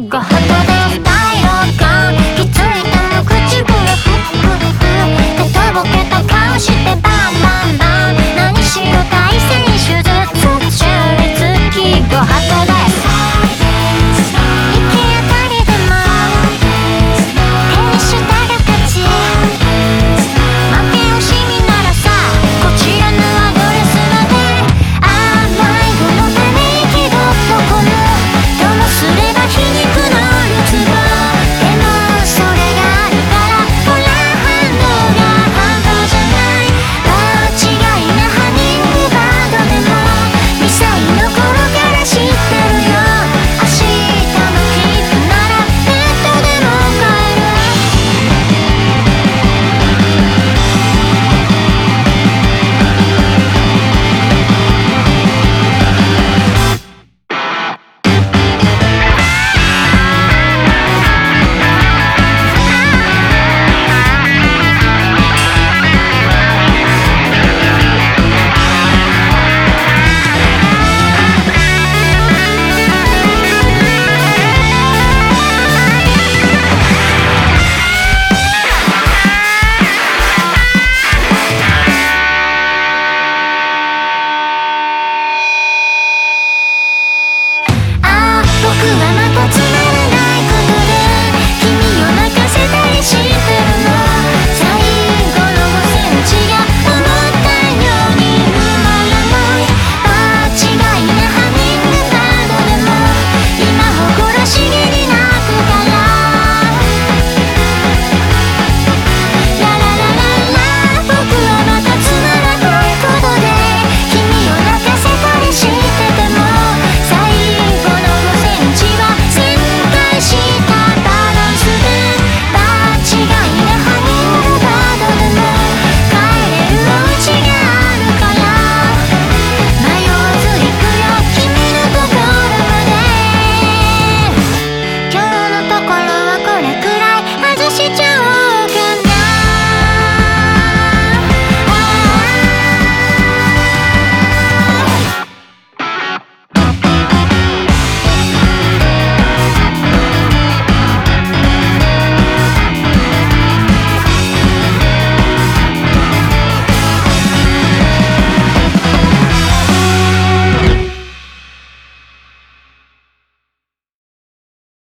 个。